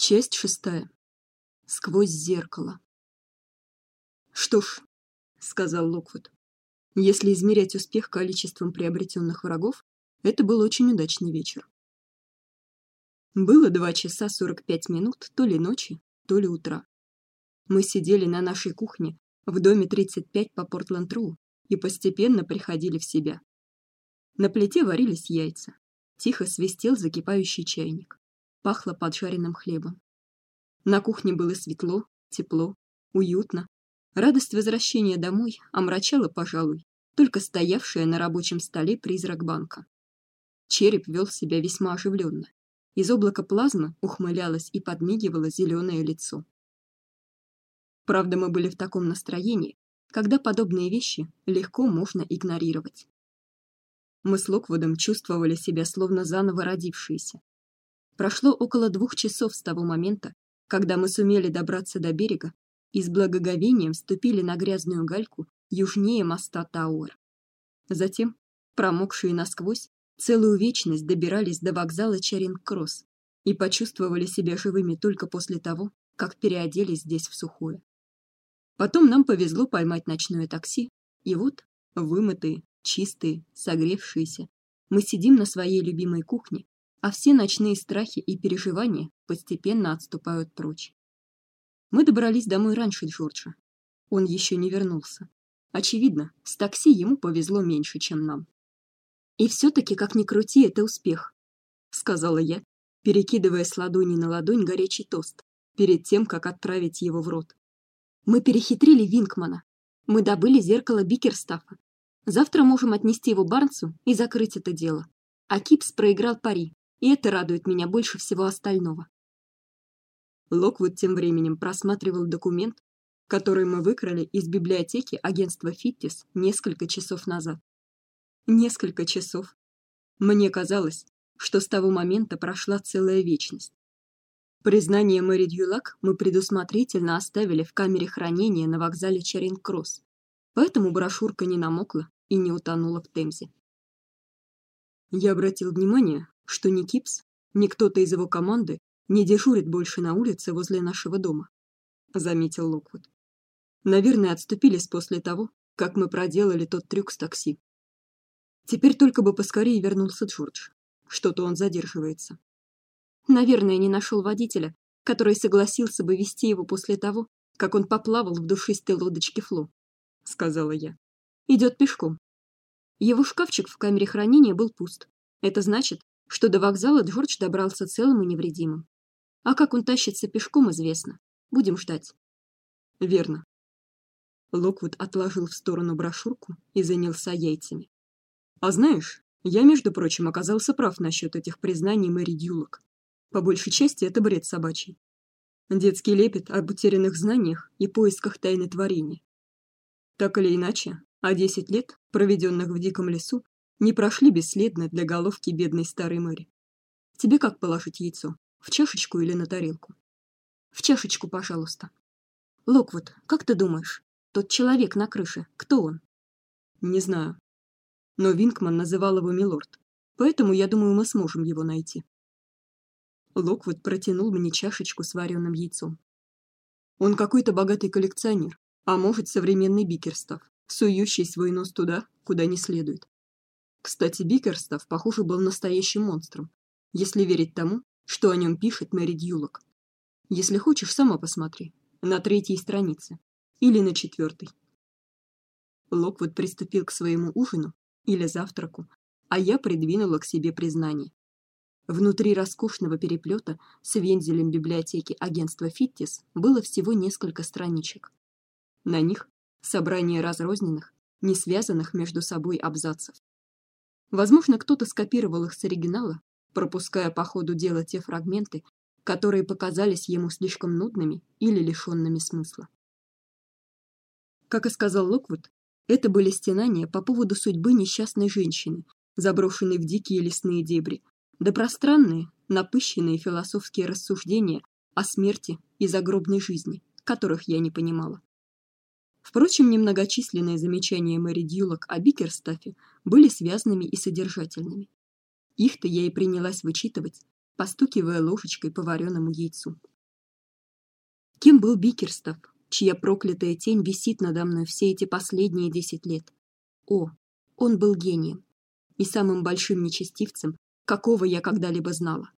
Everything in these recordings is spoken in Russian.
Часть шестая. Сквозь зеркало. Что ж, сказал Локвуд, если измерять успех количеством приобретенных врагов, это был очень удачный вечер. Было два часа сорок пять минут, то ли ночи, то ли утра. Мы сидели на нашей кухне в доме 35 по Портленд-Роу и постепенно приходили в себя. На плите варились яйца. Тихо свистел закипающий чайник пахло поджаренным хлебом. На кухне было светло, тепло, уютно. Радость возвращения домой омрачала, пожалуй, только стоявшая на рабочем столе призрак банка. Череп вел себя весьма оживленно. Из облака плазмы ухмылялось и подмигивало зеленое лицо. Правда, мы были в таком настроении, когда подобные вещи легко можно игнорировать. Мы с Локвудом чувствовали себя словно заново родившиеся, Прошло около двух часов с того момента, когда мы сумели добраться до берега и с благоговением ступили на грязную гальку южнее моста Тауэр. Затем, промокшие насквозь, целую вечность добирались до вокзала Чаринг-Кросс и почувствовали себя живыми только после того, как переоделись здесь в сухое. Потом нам повезло поймать ночное такси, и вот, вымытые, чистые, согревшиеся, мы сидим на своей любимой кухне а все ночные страхи и переживания постепенно отступают прочь. Мы добрались домой раньше Джорджа. Он еще не вернулся. Очевидно, с такси ему повезло меньше, чем нам. И все таки как ни крути, это успех, сказала я, перекидывая с ладони на ладонь горячий тост перед тем, как отправить его в рот. Мы перехитрили Винкмана. Мы добыли зеркало Бикерстафа. Завтра можем отнести его Барнсу и закрыть это дело. А Кипс проиграл пари и это радует меня больше всего остального. Локвуд тем временем просматривал документ, который мы выкрали из библиотеки агентства Фиттис несколько часов назад. Несколько часов. Мне казалось, что с того момента прошла целая вечность. Признание Мэри Дьюлак мы предусмотрительно оставили в камере хранения на вокзале Чаринг-Кросс, поэтому брошюрка не намокла и не утонула в Темзе. Я обратил внимание, что ни Кипс, ни кто-то из его команды не дежурит больше на улице возле нашего дома, заметил Локвуд. Наверное, отступились после того, как мы проделали тот трюк с такси. Теперь только бы поскорее вернулся Джордж. Что-то он задерживается. Наверное, не нашел водителя, который согласился бы вести его после того, как он поплавал в душистой лодочке Фло, сказала я. Идет пешком. Его шкафчик в камере хранения был пуст. Это значит, что до вокзала Джордж добрался целым и невредимым. А как он тащится пешком, известно. Будем ждать. Верно. Локвуд отложил в сторону брошюрку и занялся яйцами. А знаешь, я, между прочим, оказался прав насчет этих признаний Мэри Дюлок. По большей части это бред собачий. Детский лепет об утерянных знаниях и поисках тайны творения. Так или иначе, а десять лет, проведенных в диком лесу, не прошли бесследно для головки бедной старой Мэри. Тебе как положить яйцо? В чашечку или на тарелку? В чашечку, пожалуйста. Локвуд, как ты думаешь, тот человек на крыше, кто он? Не знаю. Но Винкман называл его милорд, поэтому я думаю, мы сможем его найти. Локвуд протянул мне чашечку с вареным яйцом. Он какой-то богатый коллекционер, а может, современный Бикерстав, сующий свой нос туда, куда не следует. Кстати, Бикерстав, похоже, был настоящим монстром, если верить тому, что о нем пишет Мэри Дьюлок. Если хочешь, сама посмотри на третьей странице или на четвертой. Локвуд приступил к своему ужину или завтраку, а я придвинула к себе признание. Внутри роскошного переплета с вензелем библиотеки агентства Фиттис было всего несколько страничек. На них собрание разрозненных, не связанных между собой абзацев. Возможно, кто-то скопировал их с оригинала, пропуская по ходу дела те фрагменты, которые показались ему слишком нудными или лишенными смысла. Как и сказал Локвуд, это были стенания по поводу судьбы несчастной женщины, заброшенной в дикие лесные дебри, да пространные, напыщенные философские рассуждения о смерти и загробной жизни, которых я не понимала. Впрочем, немногочисленные замечания Мэри Дьюлок о Бикерстафе были связанными и содержательными. Их-то я и принялась вычитывать, постукивая ложечкой по вареному яйцу. Кем был Бикерстов, чья проклятая тень висит надо мной все эти последние десять лет? О, он был гением и самым большим нечестивцем, какого я когда-либо знала.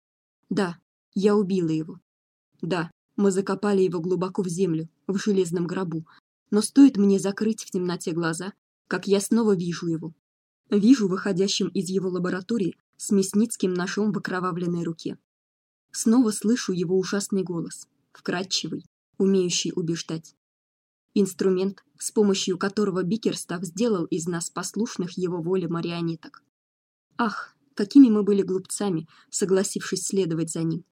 Да, я убила его. Да, мы закопали его глубоко в землю, в железном гробу. Но стоит мне закрыть в темноте глаза, как я снова вижу его. Вижу выходящим из его лаборатории с мясницким ножом в окровавленной руке. Снова слышу его ужасный голос, вкрадчивый, умеющий убеждать. Инструмент, с помощью которого Бикерстав сделал из нас послушных его воле марионеток. Ах, какими мы были глупцами, согласившись следовать за ним.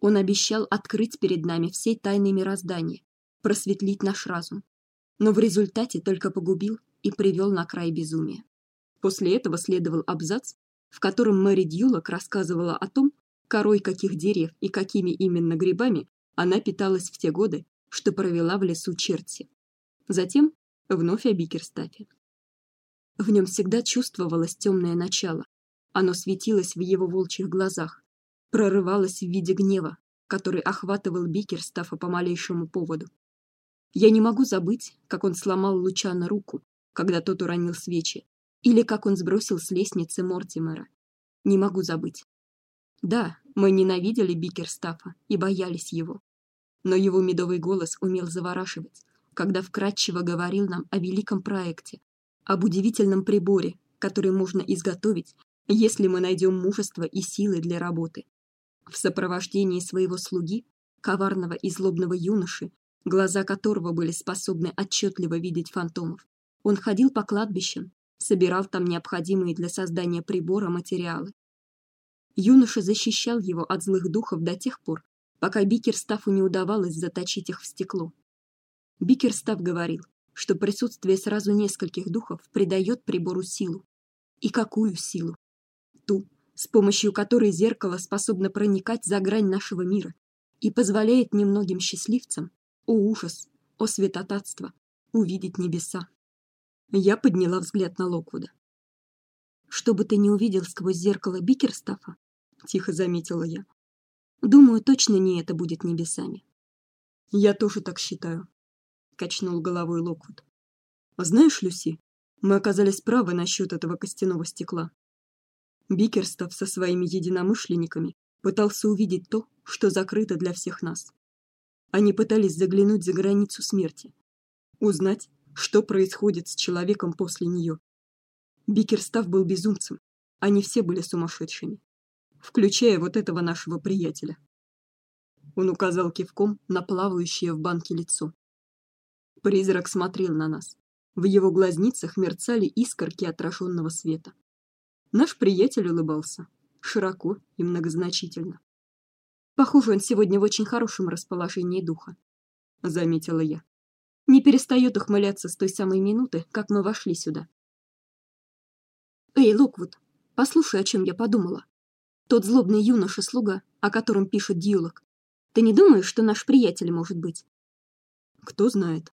Он обещал открыть перед нами все тайны мироздания, просветлить наш разум, но в результате только погубил и привел на край безумия. После этого следовал абзац, в котором Мэри Дьюлок рассказывала о том, корой каких деревьев и какими именно грибами она питалась в те годы, что провела в лесу Черти. Затем вновь о Бикерстафе. В нем всегда чувствовалось темное начало. Оно светилось в его волчьих глазах, прорывалось в виде гнева, который охватывал Бикерстафа по малейшему поводу. Я не могу забыть, как он сломал Лучана руку, когда тот уронил свечи, или как он сбросил с лестницы Мортимера. Не могу забыть. Да, мы ненавидели Бикерстафа и боялись его, но его медовый голос умел завораживать, когда вкратчиво говорил нам о великом проекте, об удивительном приборе, который можно изготовить, если мы найдем мужество и силы для работы. В сопровождении своего слуги, коварного и злобного юноши, глаза которого были способны отчетливо видеть фантомов, он ходил по кладбищам, собирал там необходимые для создания прибора материалы. Юноша защищал его от злых духов до тех пор, пока Бикерстафу не удавалось заточить их в стекло. Бикерстаф говорил, что присутствие сразу нескольких духов придает прибору силу. И какую силу? Ту, с помощью которой зеркало способно проникать за грань нашего мира и позволяет немногим счастливцам, о ужас, о святотатство, увидеть небеса. Я подняла взгляд на Локвуда. Что бы ты не увидел сквозь зеркало Бикерстафа, тихо заметила я. Думаю, точно не это будет небесами. Я тоже так считаю, качнул головой Локвуд. А знаешь, Люси, мы оказались правы насчет этого костяного стекла. Бикерстов со своими единомышленниками пытался увидеть то, что закрыто для всех нас. Они пытались заглянуть за границу смерти, узнать, что происходит с человеком после нее. Бикерстав был безумцем, они все были сумасшедшими включая вот этого нашего приятеля. Он указал кивком на плавающее в банке лицо. Призрак смотрел на нас. В его глазницах мерцали искорки отраженного света. Наш приятель улыбался широко и многозначительно. Похоже, он сегодня в очень хорошем расположении духа, заметила я. Не перестает ухмыляться с той самой минуты, как мы вошли сюда. Эй, Луквуд, послушай, о чем я подумала. Тот злобный юноша-слуга, о котором пишет Дьюлок. Ты не думаешь, что наш приятель может быть? Кто знает,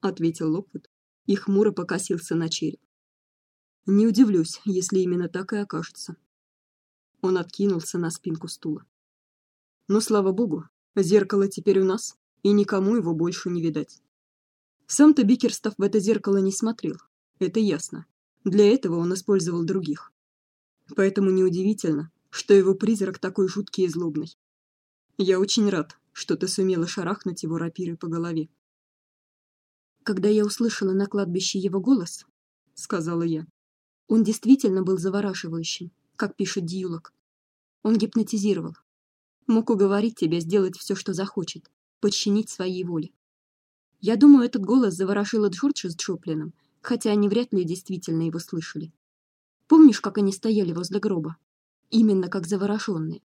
ответил Локвуд и хмуро покосился на череп. Не удивлюсь, если именно так и окажется. Он откинулся на спинку стула. Но слава богу, зеркало теперь у нас, и никому его больше не видать. Сам-то Бикерстов в это зеркало не смотрел, это ясно. Для этого он использовал других. Поэтому неудивительно, что его призрак такой жуткий и злобный. Я очень рад, что ты сумела шарахнуть его рапирой по голове. Когда я услышала на кладбище его голос, сказала я, он действительно был завораживающим, как пишет Дьюлок. Он гипнотизировал, мог уговорить тебя сделать все, что захочет, подчинить своей воле. Я думаю, этот голос заворожил Джорджа с Джоплином, хотя они вряд ли действительно его слышали. Помнишь, как они стояли возле гроба? именно как завороженные.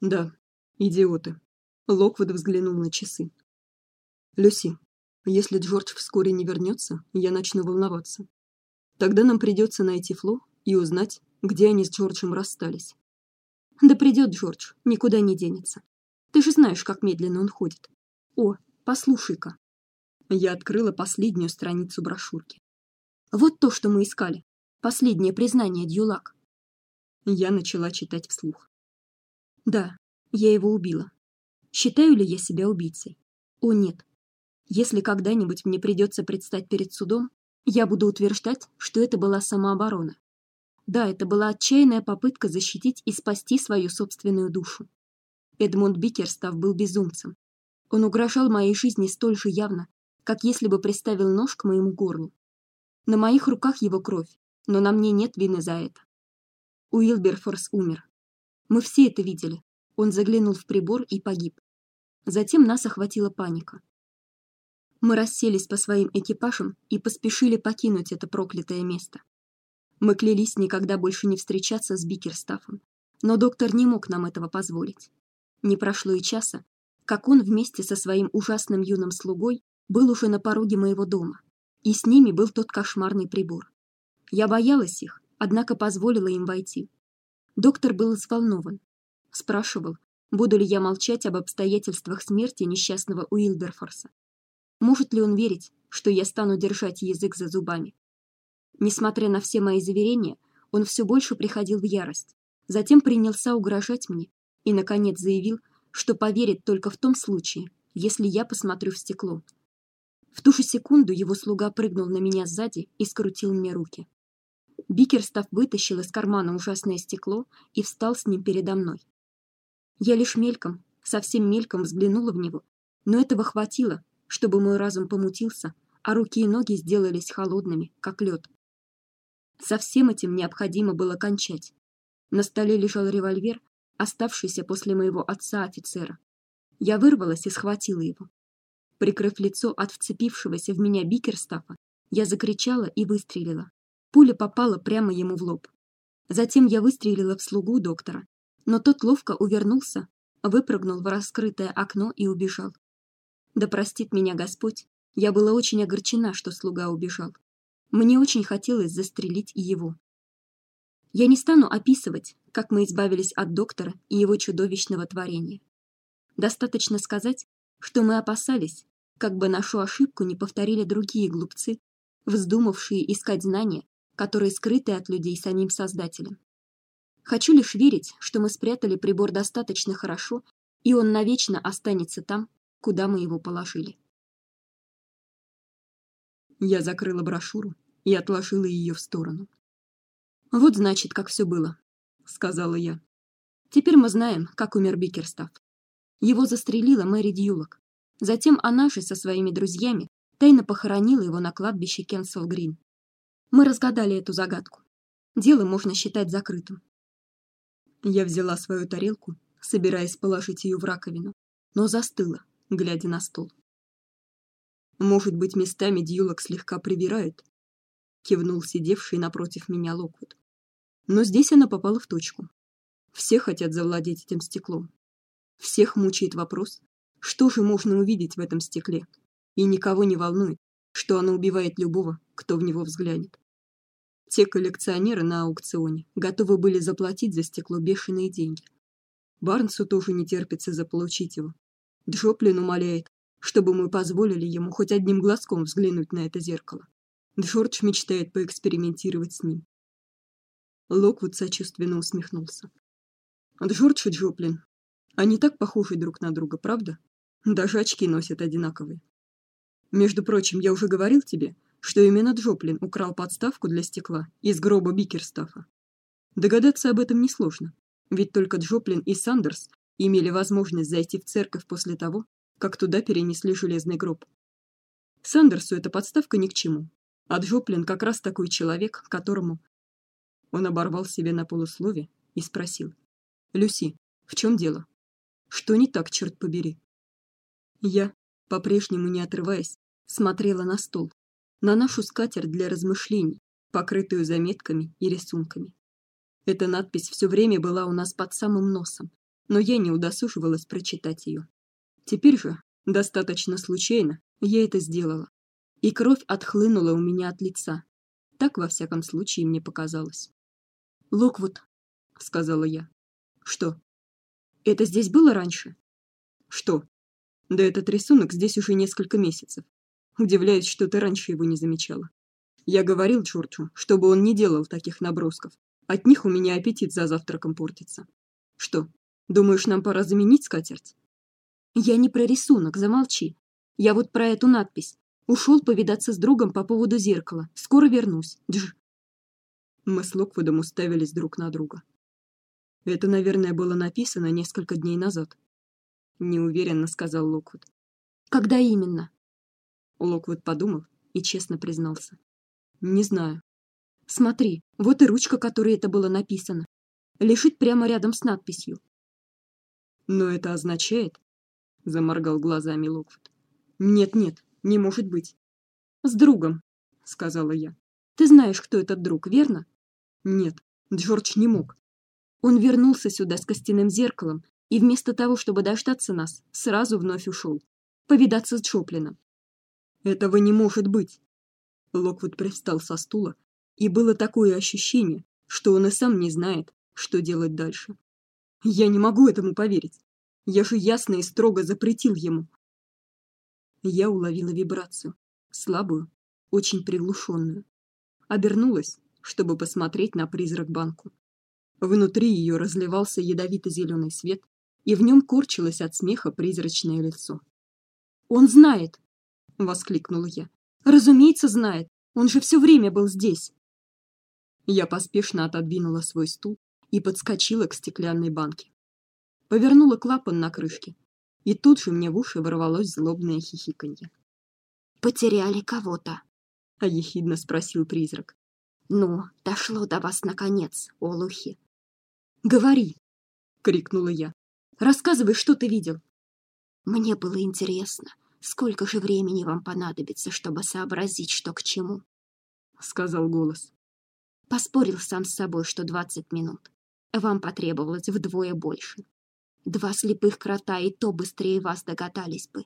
Да, идиоты. Локвуд взглянул на часы. Люси, если Джордж вскоре не вернется, я начну волноваться. Тогда нам придется найти Фло и узнать, где они с Джорджем расстались. Да придет Джордж, никуда не денется. Ты же знаешь, как медленно он ходит. О, послушай-ка. Я открыла последнюю страницу брошюрки. Вот то, что мы искали. Последнее признание Дьюлак. Я начала читать вслух. Да, Я его убила. Считаю ли я себя убийцей? О нет. Если когда-нибудь мне придется предстать перед судом, я буду утверждать, что это была самооборона. Да, это была отчаянная попытка защитить и спасти свою собственную душу. Эдмунд Бикерстав был безумцем. Он угрожал моей жизни столь же явно, как если бы приставил нож к моему горлу. На моих руках его кровь, но на мне нет вины за это. Уилберфорс умер. Мы все это видели. Он заглянул в прибор и погиб. Затем нас охватила паника. Мы расселись по своим экипажам и поспешили покинуть это проклятое место. Мы клялись никогда больше не встречаться с Бикерстафом, но доктор не мог нам этого позволить. Не прошло и часа, как он вместе со своим ужасным юным слугой был уже на пороге моего дома, и с ними был тот кошмарный прибор. Я боялась их, однако позволила им войти. Доктор был взволнован, спрашивал, буду ли я молчать об обстоятельствах смерти несчастного Уилберфорса. Может ли он верить, что я стану держать язык за зубами? Несмотря на все мои заверения, он все больше приходил в ярость. Затем принялся угрожать мне и наконец заявил, что поверит только в том случае, если я посмотрю в стекло. В ту же секунду его слуга прыгнул на меня сзади и скрутил мне руки. Бикерстав вытащил из кармана ужасное стекло и встал с ним передо мной. Я лишь мельком, совсем мельком взглянула в него, но этого хватило, чтобы мой разум помутился, а руки и ноги сделались холодными, как лед. Со всем этим необходимо было кончать. На столе лежал револьвер, оставшийся после моего отца-офицера. Я вырвалась и схватила его. Прикрыв лицо от вцепившегося в меня Бикерстафа, я закричала и выстрелила. Пуля попала прямо ему в лоб. Затем я выстрелила в слугу доктора, но тот ловко увернулся, выпрыгнул в раскрытое окно и убежал. Да простит меня Господь, я была очень огорчена, что слуга убежал. Мне очень хотелось застрелить и его. Я не стану описывать, как мы избавились от доктора и его чудовищного творения. Достаточно сказать, что мы опасались, как бы нашу ошибку не повторили другие глупцы, вздумавшие искать знания, которые скрыты от людей самим Создателем. Хочу лишь верить, что мы спрятали прибор достаточно хорошо, и он навечно останется там, куда мы его положили. Я закрыла брошюру и отложила ее в сторону. Вот значит, как все было, сказала я. Теперь мы знаем, как умер Бикерстав. Его застрелила Мэри Дьюлок. Затем же со своими друзьями тайно похоронила его на кладбище Кенсел-Грин. Мы разгадали эту загадку. Дело можно считать закрытым. Я взяла свою тарелку, собираясь положить ее в раковину, но застыла, глядя на стол. Может быть, местами Дьюлок слегка привирает, кивнул сидевший напротив меня Локвуд. Но здесь она попала в точку. Все хотят завладеть этим стеклом. Всех мучает вопрос, что же можно увидеть в этом стекле, и никого не волнует, что оно убивает любого, кто в него взглянет. Те коллекционеры на аукционе готовы были заплатить за стекло бешеные деньги. Барнсу тоже не терпится заполучить его. Джоплин умоляет, чтобы мы позволили ему хоть одним глазком взглянуть на это зеркало. Джордж мечтает поэкспериментировать с ним. Локвуд сочувственно усмехнулся. Джордж и Джоплин, они так похожи друг на друга, правда? Даже очки носят одинаковые. Между прочим, я уже говорил тебе, что именно Джоплин украл подставку для стекла из гроба Бикерстафа. Догадаться об этом несложно, ведь только Джоплин и Сандерс имели возможность зайти в церковь после того, как туда перенесли железный гроб. Сандерсу эта подставка ни к чему, а Джоплин как раз такой человек, которому он оборвал себе на полуслове и спросил: "Люси, в чем дело? Что не так, черт побери?" Я, по-прежнему не отрываясь, смотрела на стол, на нашу скатерть для размышлений, покрытую заметками и рисунками. Эта надпись все время была у нас под самым носом, но я не удосуживалась прочитать ее. Теперь же, достаточно случайно, я это сделала, и кровь отхлынула у меня от лица. Так во всяком случае мне показалось. Локвуд, сказала я. Что? Это здесь было раньше? Что? Да этот рисунок здесь уже несколько месяцев. Удивляюсь, что ты раньше его не замечала. Я говорил Джорджу, чтобы он не делал таких набросков. От них у меня аппетит за завтраком портится. Что? Думаешь, нам пора заменить скатерть? Я не про рисунок, замолчи. Я вот про эту надпись. Ушел повидаться с другом по поводу зеркала. Скоро вернусь. Дж. Мы с Локвудом уставились друг на друга. Это, наверное, было написано несколько дней назад. Неуверенно сказал Локвуд. Когда именно? Локвуд подумал и честно признался. Не знаю. Смотри, вот и ручка, которой это было написано. Лежит прямо рядом с надписью. Но это означает, заморгал глазами Локвуд. Нет, нет, не может быть. С другом, сказала я. Ты знаешь, кто этот друг, верно? Нет, Джордж не мог. Он вернулся сюда с костяным зеркалом и вместо того, чтобы дождаться нас, сразу вновь ушел повидаться с Чоплином. Этого не может быть. Локвуд привстал со стула, и было такое ощущение, что он и сам не знает, что делать дальше. Я не могу этому поверить. Я же ясно и строго запретил ему. Я уловила вибрацию, слабую, очень приглушенную. Обернулась, чтобы посмотреть на призрак банку. Внутри ее разливался ядовито-зеленый свет, и в нем корчилось от смеха призрачное лицо. Он знает, воскликнула я. Разумеется, знает. Он же все время был здесь. Я поспешно отодвинула свой стул и подскочила к стеклянной банке. Повернула клапан на крышке, и тут же мне в уши ворвалось злобное хихиканье. Потеряли кого-то? А ехидно спросил призрак. Ну, дошло до вас наконец, олухи. Говори, крикнула я. Рассказывай, что ты видел. Мне было интересно, сколько же времени вам понадобится, чтобы сообразить, что к чему? сказал голос. Поспорил сам с собой, что двадцать минут. Вам потребовалось вдвое больше. Два слепых крота и то быстрее вас догадались бы.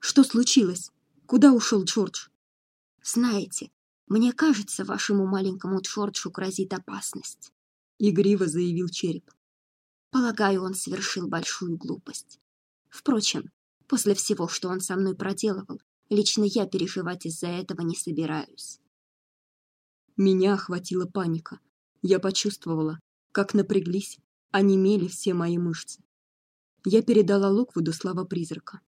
Что случилось? Куда ушел Джордж? Знаете, мне кажется, вашему маленькому Джорджу грозит опасность. Игриво заявил череп. Полагаю, он совершил большую глупость. Впрочем, после всего, что он со мной проделывал, лично я переживать из-за этого не собираюсь. Меня охватила паника. Я почувствовала, как напряглись, онемели все мои мышцы. Я передала Локвуду слова призрака.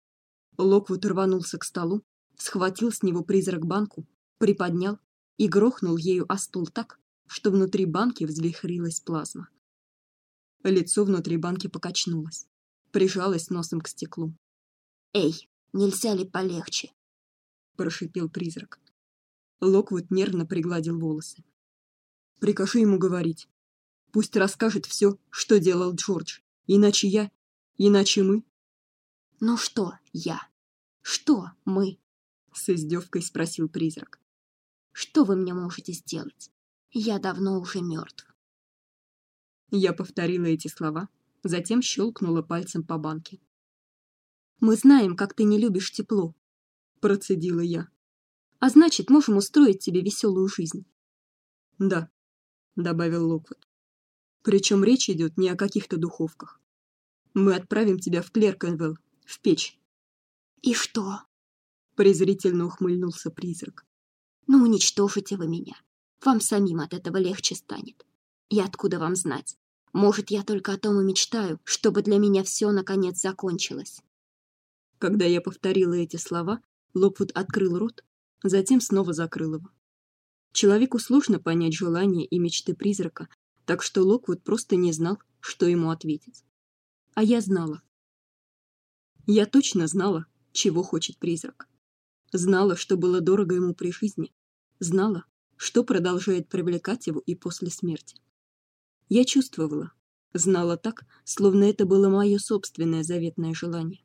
Локвуд рванулся к столу, схватил с него призрак банку, приподнял и грохнул ею о стол так, что внутри банки взвихрилась плазма. Лицо внутри банки покачнулось прижалась носом к стеклу. Эй, нельзя ли полегче? прошипел призрак. Локвуд нервно пригладил волосы. Прикажи ему говорить. Пусть расскажет все, что делал Джордж, иначе я, иначе мы. Ну что, я? Что мы? С издевкой спросил призрак. Что вы мне можете сделать? Я давно уже мертв. Я повторила эти слова, затем щелкнула пальцем по банке. Мы знаем, как ты не любишь тепло, процедила я. А значит, можем устроить тебе веселую жизнь. Да, добавил Локвуд. Причем речь идет не о каких-то духовках. Мы отправим тебя в Клеркенвелл, в печь. И что? презрительно ухмыльнулся призрак. Ну уничтожите вы меня. Вам самим от этого легче станет. И откуда вам знать? Может, я только о том и мечтаю, чтобы для меня все наконец закончилось. Когда я повторила эти слова, Локвуд открыл рот, затем снова закрыл его. Человеку сложно понять желания и мечты призрака, так что Локвуд просто не знал, что ему ответить. А я знала. Я точно знала, чего хочет призрак. Знала, что было дорого ему при жизни, знала, что продолжает привлекать его и после смерти. Я чувствовала, знала так, словно это было мое собственное заветное желание.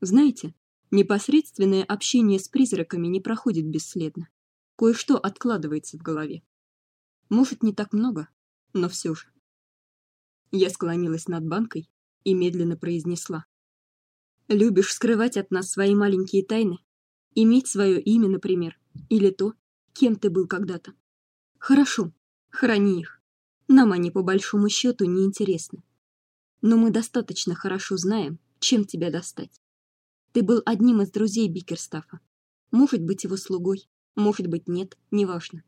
Знаете, непосредственное общение с призраками не проходит бесследно. Кое-что откладывается в голове. Может, не так много, но все же. Я склонилась над банкой и медленно произнесла: "Любишь скрывать от нас свои маленькие тайны, иметь свое имя, например, или то, кем ты был когда-то. Хорошо, храни их. Нам они по большому счету не интересны. Но мы достаточно хорошо знаем, чем тебя достать. Ты был одним из друзей Бикерстафа. Может быть, его слугой, может быть, нет, неважно.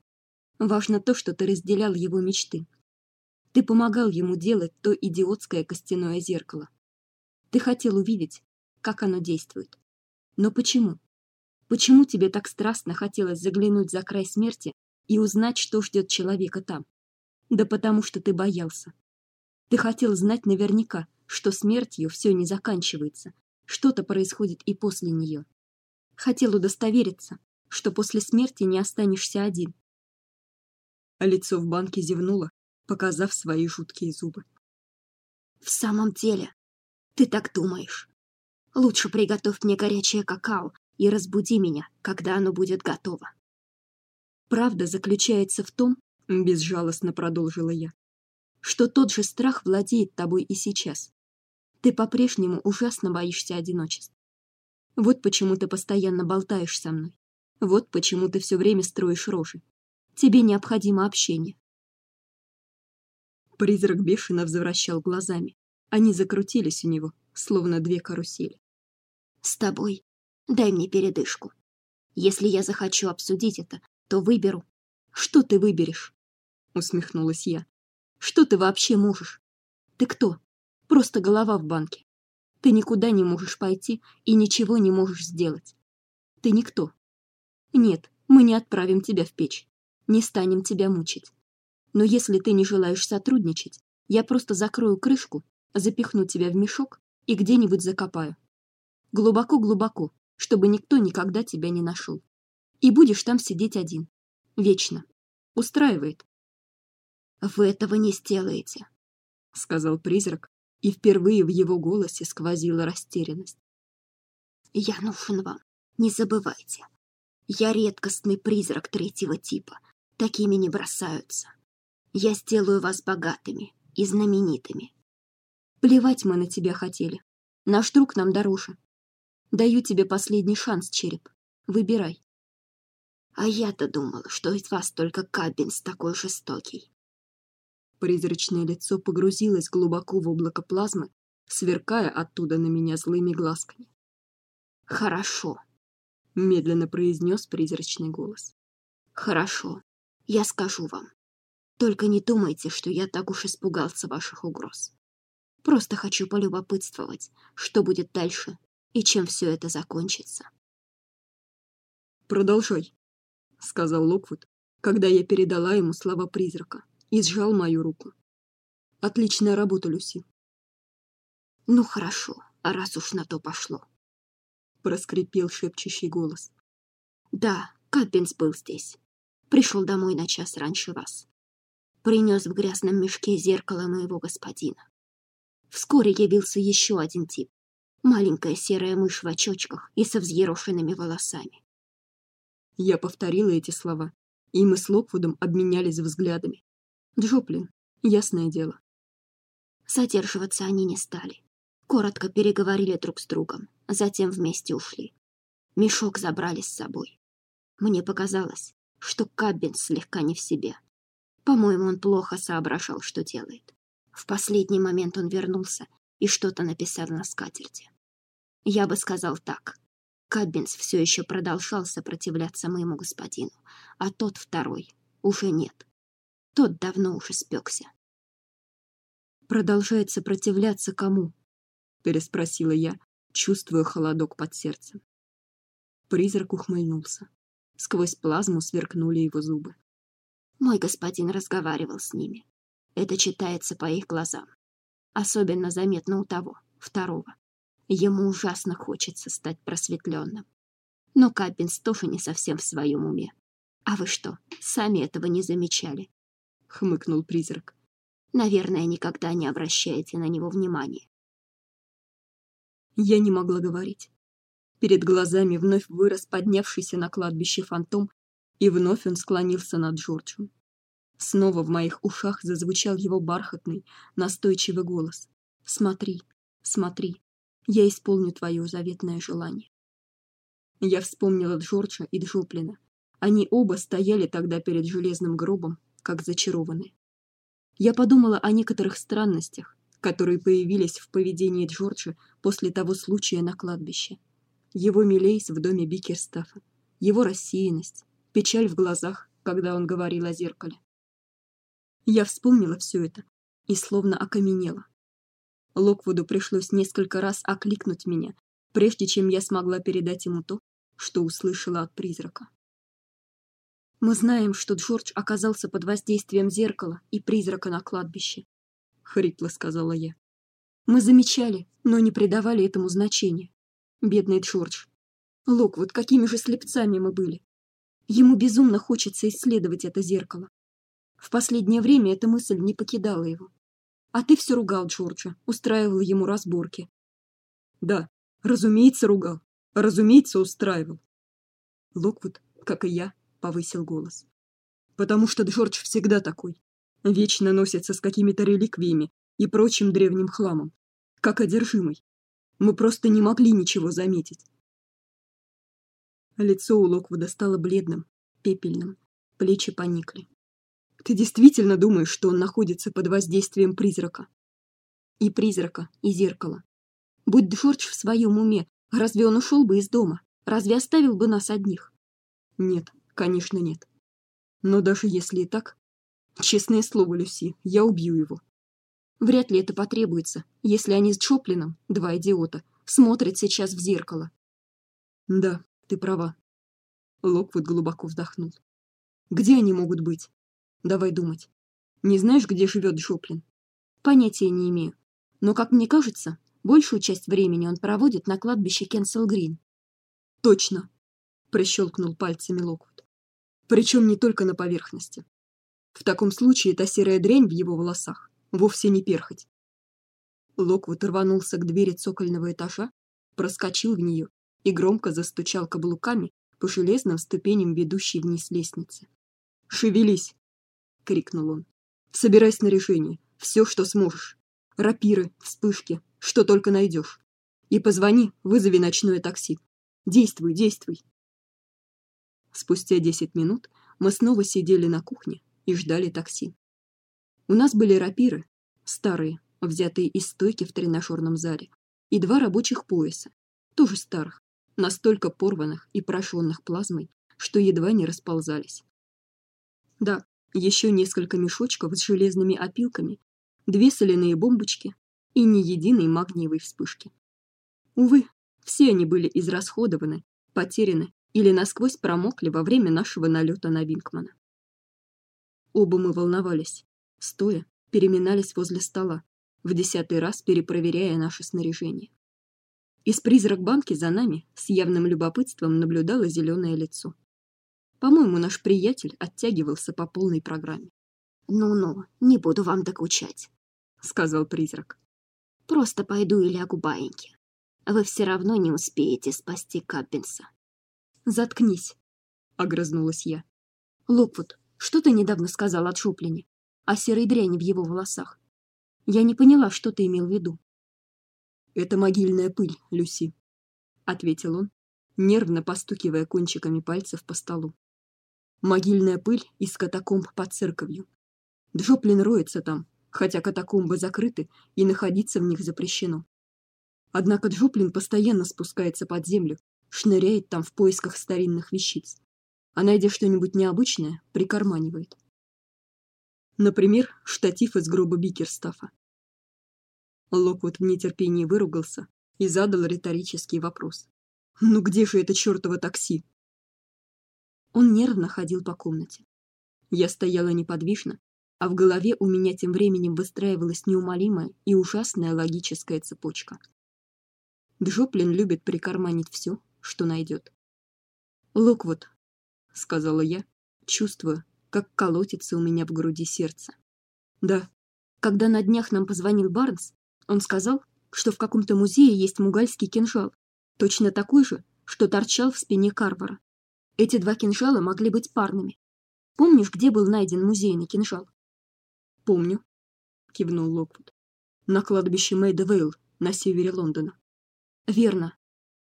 Важно то, что ты разделял его мечты. Ты помогал ему делать то идиотское костяное зеркало. Ты хотел увидеть, как оно действует. Но почему? Почему тебе так страстно хотелось заглянуть за край смерти и узнать, что ждет человека там? Да потому что ты боялся. Ты хотел знать наверняка, что смертью все не заканчивается, что-то происходит и после нее. Хотел удостовериться, что после смерти не останешься один. А лицо в банке зевнуло, показав свои жуткие зубы. В самом деле, ты так думаешь? Лучше приготовь мне горячее какао и разбуди меня, когда оно будет готово. Правда заключается в том, безжалостно продолжила я, что тот же страх владеет тобой и сейчас. Ты по-прежнему ужасно боишься одиночества. Вот почему ты постоянно болтаешь со мной. Вот почему ты все время строишь рожи. Тебе необходимо общение. Призрак бешено возвращал глазами. Они закрутились у него, словно две карусели. С тобой дай мне передышку. Если я захочу обсудить это, то выберу. Что ты выберешь? усмехнулась я. Что ты вообще можешь? Ты кто? Просто голова в банке. Ты никуда не можешь пойти и ничего не можешь сделать. Ты никто. Нет, мы не отправим тебя в печь, не станем тебя мучить. Но если ты не желаешь сотрудничать, я просто закрою крышку, запихну тебя в мешок и где-нибудь закопаю. Глубоко-глубоко, чтобы никто никогда тебя не нашел. И будешь там сидеть один. Вечно. Устраивает. Вы этого не сделаете, сказал призрак, и впервые в его голосе сквозила растерянность. Я нужен вам, не забывайте. Я редкостный призрак третьего типа. Такими не бросаются. Я сделаю вас богатыми и знаменитыми. Плевать мы на тебя хотели. Наш друг нам дороже. Даю тебе последний шанс, череп. Выбирай. А я-то думала, что из вас только Кабинс такой жестокий. Призрачное лицо погрузилось глубоко в облако плазмы, сверкая оттуда на меня злыми глазками. Хорошо, медленно произнес призрачный голос. Хорошо, я скажу вам. Только не думайте, что я так уж испугался ваших угроз. Просто хочу полюбопытствовать, что будет дальше и чем все это закончится. Продолжай, сказал Локвуд, когда я передала ему слова призрака и сжал мою руку. Отличная работа, Люси. Ну хорошо, а раз уж на то пошло. Проскрипел шепчущий голос. Да, Каппинс был здесь. Пришел домой на час раньше вас. Принес в грязном мешке зеркало моего господина. Вскоре явился еще один тип. Маленькая серая мышь в очочках и со взъерошенными волосами. Я повторила эти слова, и мы с Локвудом обменялись взглядами. Джоплин, ясное дело. Задерживаться они не стали. Коротко переговорили друг с другом, затем вместе ушли. Мешок забрали с собой. Мне показалось, что Каббин слегка не в себе. По-моему, он плохо соображал, что делает. В последний момент он вернулся и что-то написал на скатерти. Я бы сказал так. Каббинс все еще продолжал сопротивляться моему господину, а тот второй уже нет. Тот давно уже спекся. Продолжает сопротивляться кому? переспросила я, чувствуя холодок под сердцем. Призрак ухмыльнулся. Сквозь плазму сверкнули его зубы. Мой господин разговаривал с ними. Это читается по их глазам. Особенно заметно у того, второго. Ему ужасно хочется стать просветленным. Но Каппинс тоже не совсем в своем уме. А вы что, сами этого не замечали? — хмыкнул призрак. «Наверное, никогда не обращаете на него внимания». Я не могла говорить. Перед глазами вновь вырос поднявшийся на кладбище фантом, и вновь он склонился над Джорджем. Снова в моих ушах зазвучал его бархатный, настойчивый голос. «Смотри, смотри, я исполню твое заветное желание». Я вспомнила Джорджа и Джоплина. Они оба стояли тогда перед железным гробом, как зачарованные. Я подумала о некоторых странностях, которые появились в поведении Джорджа после того случая на кладбище. Его милейс в доме Бикерстафа, его рассеянность, печаль в глазах, когда он говорил о зеркале. Я вспомнила все это, и словно окаменела. Локвуду пришлось несколько раз окликнуть меня, прежде чем я смогла передать ему то, что услышала от призрака. Мы знаем, что Джордж оказался под воздействием зеркала и призрака на кладбище, хрипло сказала я. Мы замечали, но не придавали этому значения. Бедный Джордж. Вот какими же слепцами мы были. Ему безумно хочется исследовать это зеркало. В последнее время эта мысль не покидала его. А ты все ругал Джорджа, устраивал ему разборки. Да, разумеется, ругал. Разумеется, устраивал. Локвуд, как и я, повысил голос. Потому что Джордж всегда такой. Вечно носится с какими-то реликвиями и прочим древним хламом, как одержимый. Мы просто не могли ничего заметить. Лицо у Локвуда стало бледным, пепельным, плечи поникли. Ты действительно думаешь, что он находится под воздействием призрака? И призрака, и зеркала. Будь Джордж в своем уме, разве он ушел бы из дома? Разве оставил бы нас одних? Нет, Конечно, нет. Но даже если и так, честное слово, Люси, я убью его. Вряд ли это потребуется, если они с Чоплином, два идиота, смотрят сейчас в зеркало. Да, ты права. Локвуд глубоко вздохнул. Где они могут быть? Давай думать. Не знаешь, где живет Джоплин? Понятия не имею. Но, как мне кажется, большую часть времени он проводит на кладбище Кенсел Грин. Точно, прищелкнул пальцами Локвуд причем не только на поверхности. В таком случае та серая дрянь в его волосах вовсе не перхоть. Локвуд рванулся к двери цокольного этажа, проскочил в нее и громко застучал каблуками по железным ступеням, ведущей вниз лестницы. "Шевелись!" крикнул он. "Собирай снаряжение, все, что сможешь. Рапиры, вспышки, что только найдешь. И позвони, вызови ночное такси. Действуй, действуй!" Спустя десять минут мы снова сидели на кухне и ждали такси. У нас были рапиры, старые, взятые из стойки в тренажерном зале, и два рабочих пояса, тоже старых, настолько порванных и прошенных плазмой, что едва не расползались. Да, еще несколько мешочков с железными опилками, две соляные бомбочки и ни единой магниевой вспышки. Увы, все они были израсходованы, потеряны или насквозь промокли во время нашего налета на Винкмана. Оба мы волновались, стоя, переминались возле стола, в десятый раз перепроверяя наше снаряжение. Из призрак банки за нами с явным любопытством наблюдало зеленое лицо. По-моему, наш приятель оттягивался по полной программе. Ну-ну, не буду вам докучать, сказал призрак. Просто пойду и лягу баиньки. Вы все равно не успеете спасти Каппинса. Заткнись, огрызнулась я. Локвуд, что ты недавно сказал о Шуплине, о серой дряни в его волосах? Я не поняла, что ты имел в виду. Это могильная пыль, Люси, ответил он, нервно постукивая кончиками пальцев по столу. Могильная пыль из катакомб под церковью. Джоплин роется там, хотя катакомбы закрыты и находиться в них запрещено. Однако Джоплин постоянно спускается под землю шныряет там в поисках старинных вещиц, а найдя что-нибудь необычное, прикарманивает. Например, штатив из гроба Бикерстафа. Локвуд в нетерпении выругался и задал риторический вопрос: "Ну где же это чёртово такси?" Он нервно ходил по комнате. Я стояла неподвижно, а в голове у меня тем временем выстраивалась неумолимая и ужасная логическая цепочка. Джоплин любит прикарманить все, что найдет. Локвуд, сказала я, чувствуя, как колотится у меня в груди сердце. Да. Когда на днях нам позвонил Барнс, он сказал, что в каком-то музее есть мугальский кинжал, точно такой же, что торчал в спине Карвара. Эти два кинжала могли быть парными. Помнишь, где был найден музейный кинжал? Помню, кивнул Локвуд. На кладбище Мэйдвейл на севере Лондона. Верно.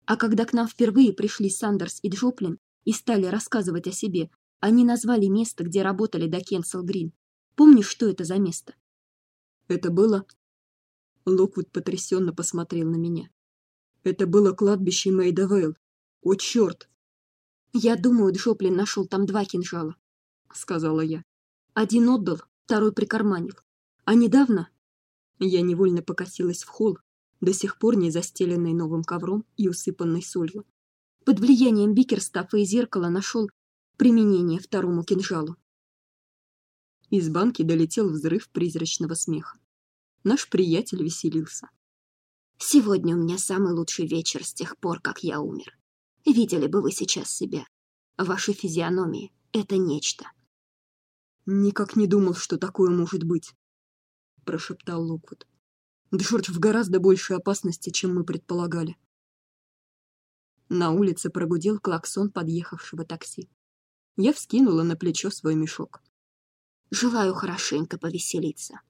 А когда к нам впервые пришли Сандерс и Джоплин и стали рассказывать о себе, они назвали место, где работали до Кенсел Грин. Помнишь, что это за место? Это было Локвуд потрясенно посмотрел на меня. Это было кладбище Мейдавейл. О чёрт! Я думаю, Джоплин нашел там два кинжала, сказала я. Один отдал, второй прикарманил. А недавно, Я невольно покосилась в холл, до сих пор не застеленный новым ковром и усыпанный солью. Под влиянием Бикерстафа и зеркала нашел применение второму кинжалу. Из банки долетел взрыв призрачного смеха. Наш приятель веселился. Сегодня у меня самый лучший вечер с тех пор, как я умер. Видели бы вы сейчас себя. Ваши физиономии — это нечто. Никак не думал, что такое может быть, прошептал Локвуд. Джордж в гораздо большей опасности, чем мы предполагали. На улице прогудел клаксон подъехавшего такси. Я вскинула на плечо свой мешок. Желаю хорошенько повеселиться,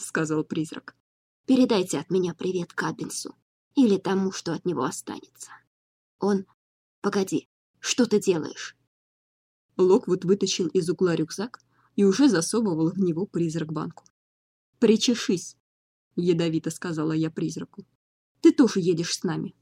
сказал призрак. Передайте от меня привет Кабинсу или тому, что от него останется. Он... Погоди, что ты делаешь? Локвуд вытащил из угла рюкзак и уже засовывал в него призрак банку. Причешись, ядовито сказала я призраку. Ты тоже едешь с нами.